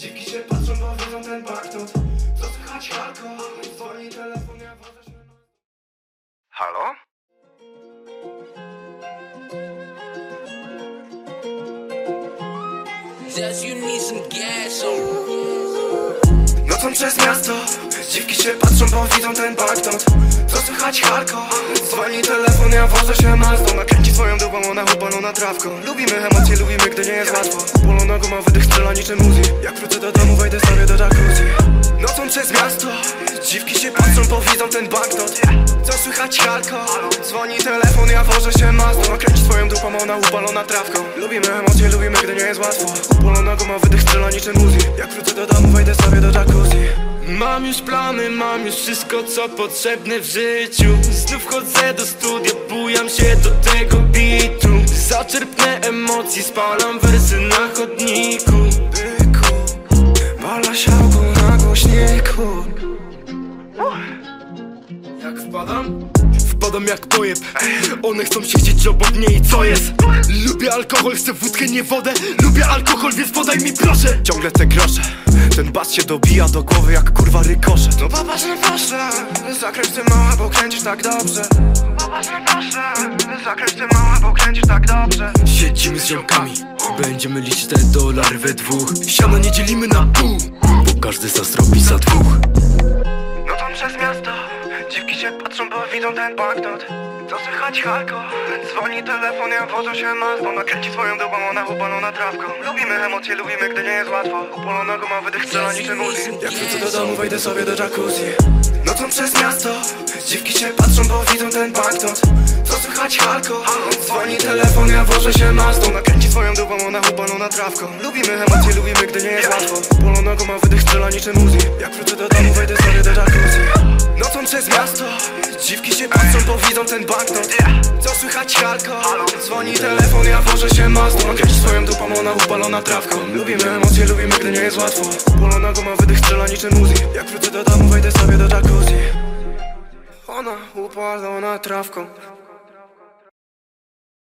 Dziwki się patrzą, bo wiedzą ten backnot Co słychać, Halko? Dzwoni telefon, ja wożę się na... No- Halo? Says you need some gas, oh. Nocą przez miasto Dziwki się patrzą, bo widzą ten banknot Co słychać? Halko? Dzwoni telefon, ja wożę się Mazdą Nakręci swoją dupą, ona upalona trawką Lubimy emocje, lubimy, gdy nie jest łatwo. Polona guma, wydech strzela niczym Uzi. Jak wrócę do domu, wejdę sobie do jacuzzi. Nocą przez miasto. Dziwki się patrzą, bo widzą ten banknot Co słychać? Halko? Dzwoni telefon, ja wożę się Mazdą Nakręci swoją dupą, ona upalona trawką Lubimy emocje, lubimy, gdy nie jest łatwo. Polona guma, wydech strzela niczym Uzi. Jak wrócę do domu, Mam już plany, mam już wszystko co potrzebne w życiu. Znów chodzę do studia, bujam się do tego bitu Zaczerpnę emocji, spalam wersy na chodniku. Byku Bala siałku na głośniku. Jak wpadam? Wpadam jak pojeb. One chcą siedzieć obok mnie i co jest? Lubię alkohol, chcę wódkę, nie wodę. Lubię alkohol, więc podaj mi proszę. Ciągle te grosze. Ten bas się dobija do głowy jak kurwa rykoszet. No popatrz na proszę Zakręć ty mała, bo kręcisz tak dobrze. Popatrz na proszę Zakręć ty mała, bo kręcisz tak dobrze. Siedzimy z ziomkami. Będziemy liczyć te dolary we dwóch. Siano nie dzielimy na pół Bo każdy zazdrobi za dwóch Dziwki się patrzą, bo widzą ten banknot. Co słychać halko? Dzwoni telefon, ja wożę się Mazdą Nakręci swoją dupą, ona upalona trawką Lubimy emocje, lubimy, gdy nie jest łatwo. Upalona guma, wydech strzela niczym Uzi. Jak wrócę do domu, wejdę sobie do jacuzzi. Nocą przez miasto Dziwki się patrzą, bo widzą ten banknot. Co słychać halko? Dzwoni telefon, ja wożę się Mazdą Nakręci swoją dupą, ona upalona trawką Lubimy emocje, lubimy, gdy nie jest łatwo. Upalona guma, wydech strzela niczym Uzi. Jak wrócę do miasto. Dziwki się patrzą, bo widzą ten banknot Co słychać halko? Dzwoni telefon, ja wożę się Mazdą. Nakręci swoją dupą, ona upalona trawką. Lubimy emocje, lubimy, gdy nie jest łatwo. Upalona guma, wydech strzela niczym Uzi. Jak wrócę do domu, wejdę sobie do jacuzzi. Ona upalona trawką